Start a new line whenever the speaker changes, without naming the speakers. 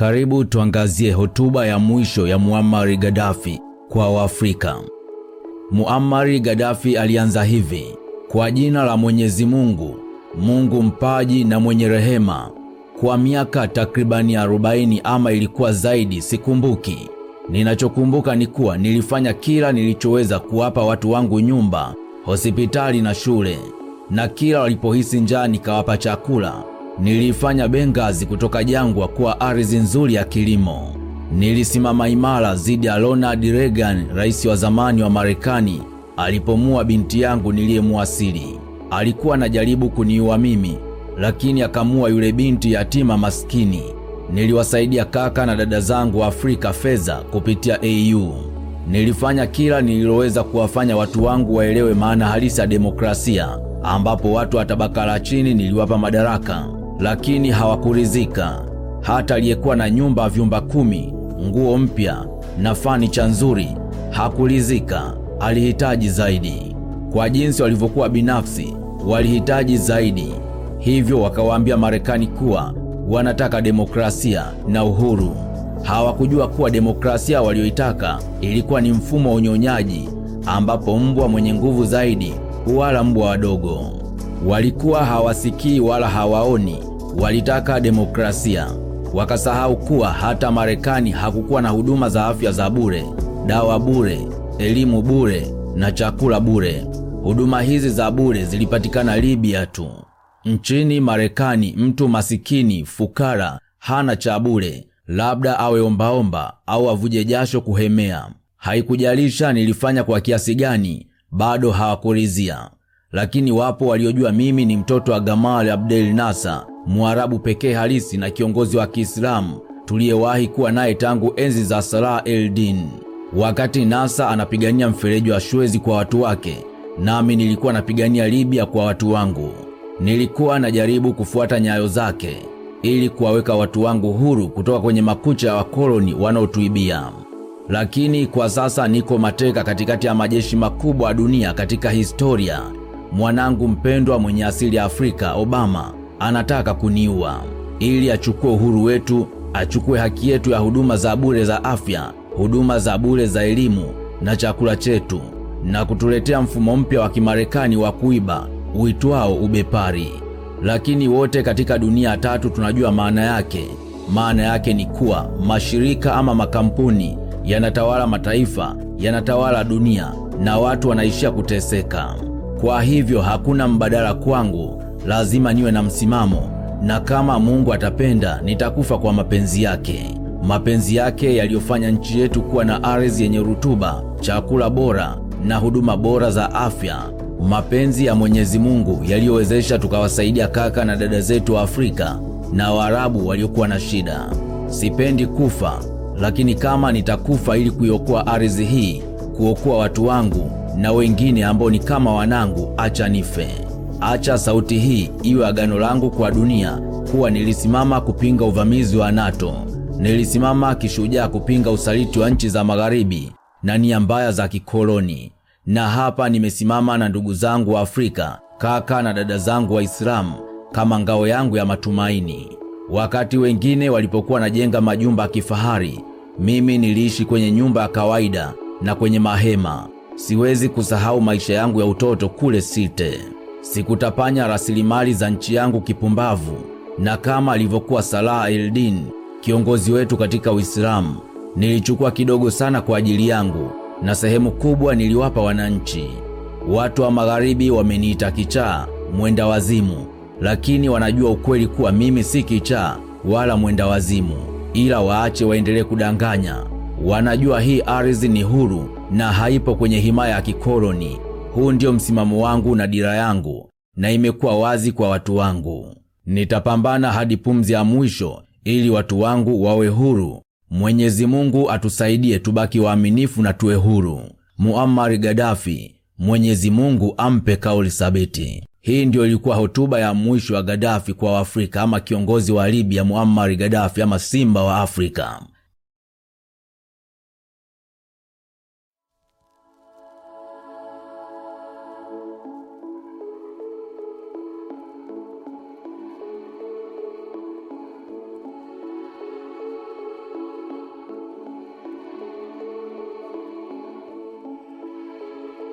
Karibu tuangazie hotuba ya mwisho ya Muammar Gaddafi kwa Waafrika. Muammar Gaddafi alianza hivi: kwa jina la Mwenyezi Mungu, Mungu mpaji na mwenye rehema. Kwa miaka takribani 40 ama ilikuwa zaidi, sikumbuki. Ninachokumbuka ni kuwa nilifanya kila nilichoweza kuwapa watu wangu nyumba, hospitali na shule, na kila walipohisi njaa nikawapa chakula. Nilifanya bengazi kutoka jangwa kuwa ardhi nzuri ya kilimo. Nilisimama imara dhidi ya Ronald Reagan, rais wa zamani wa Marekani, alipomua binti yangu niliyemwasili. Alikuwa anajaribu kuniua mimi, lakini akamua yule binti yatima maskini. Niliwasaidia kaka na dada zangu wa Afrika fedha kupitia AU. Nilifanya kila nililoweza kuwafanya watu wangu waelewe maana halisi ya demokrasia, ambapo watu wa tabaka la chini niliwapa madaraka, lakini hawakuridhika. Hata aliyekuwa na nyumba vyumba kumi, nguo mpya na fanicha nzuri hakuridhika, alihitaji zaidi. Kwa jinsi walivyokuwa binafsi, walihitaji zaidi. Hivyo wakawaambia Marekani kuwa wanataka demokrasia na uhuru. Hawakujua kuwa demokrasia walioitaka ilikuwa ni mfumo wa unyonyaji, ambapo mbwa mwenye nguvu zaidi huwala mbwa wadogo. Walikuwa hawasikii wala hawaoni, walitaka demokrasia. Wakasahau kuwa hata Marekani hakukuwa na huduma za afya za bure, dawa bure, elimu bure na chakula bure. Huduma hizi za bure zilipatikana Libya tu. Nchini Marekani, mtu masikini fukara hana cha bure, labda awe ombaomba au avuje jasho kuhemea. Haikujalisha nilifanya kwa kiasi gani, bado hawakurizia. Lakini wapo waliojua mimi ni mtoto wa Gamal Abdel Nasser, Mwarabu pekee halisi na kiongozi wa Kiislamu tuliyewahi kuwa naye tangu enzi za Salah el-Din. Wakati Nasa anapigania mfereji wa Suez kwa watu wake, nami nilikuwa napigania Libya kwa watu wangu. Nilikuwa najaribu kufuata nyayo zake ili kuwaweka watu wangu huru kutoka kwenye makucha ya wakoloni wanaotuibia. Lakini kwa sasa niko mateka katikati ya majeshi makubwa ya dunia katika historia. Mwanangu mpendwa mwenye asili ya Afrika, Obama, anataka kuniua ili achukue uhuru wetu, achukue haki yetu ya huduma za bure za afya, huduma za bure za elimu na chakula chetu, na kutuletea mfumo mpya wa Kimarekani wa kuiba uitwao ubepari. Lakini wote katika dunia tatu tunajua maana yake. Maana yake ni kuwa mashirika ama makampuni yanatawala mataifa, yanatawala dunia na watu wanaishia kuteseka. Kwa hivyo hakuna mbadala kwangu, lazima niwe na msimamo, na kama Mungu atapenda nitakufa kwa mapenzi yake, mapenzi yake yaliyofanya nchi yetu kuwa na ardhi yenye rutuba, chakula bora na huduma bora za afya mapenzi ya Mwenyezi Mungu yaliyowezesha tukawasaidia kaka na dada zetu wa Afrika na Waarabu waliokuwa na shida. Sipendi kufa, lakini kama nitakufa ili kuiokoa ardhi hii, kuokoa watu wangu na wengine ambao ni kama wanangu, acha nife. Acha sauti hii iwe agano langu kwa dunia kuwa nilisimama kupinga uvamizi wa NATO. Nilisimama kishujaa kupinga usaliti wa nchi za magharibi na nia mbaya za kikoloni na hapa nimesimama na ndugu zangu wa Afrika, kaka na dada zangu Waislamu, kama ngao yangu ya matumaini. Wakati wengine walipokuwa wanajenga majumba ya kifahari, mimi niliishi kwenye nyumba ya kawaida na kwenye mahema. Siwezi kusahau maisha yangu ya utoto kule Sirte. Sikutapanya rasilimali za nchi yangu kipumbavu, na kama alivyokuwa Salah el-Din, kiongozi wetu katika Uislamu, nilichukua kidogo sana kwa ajili yangu na sehemu kubwa niliwapa wananchi. Watu wa magharibi wameniita kichaa, mwenda wazimu, lakini wanajua ukweli kuwa mimi si kichaa wala mwenda wazimu, ila waache waendelee kudanganya. Wanajua hii ardhi ni huru na haipo kwenye himaya ya kikoloni. Huu ndio msimamo wangu na dira yangu, na imekuwa wazi kwa watu wangu. Nitapambana hadi pumzi ya mwisho ili watu wangu wawe huru. Mwenyezi Mungu atusaidie tubaki waaminifu na tuwe huru. Muammar Gaddafi, Mwenyezi Mungu ampe kauli thabiti. Hii ndio ilikuwa hotuba ya mwisho wa Gaddafi kwa Waafrika ama kiongozi wa Libya Muammar Gaddafi ama simba wa Afrika.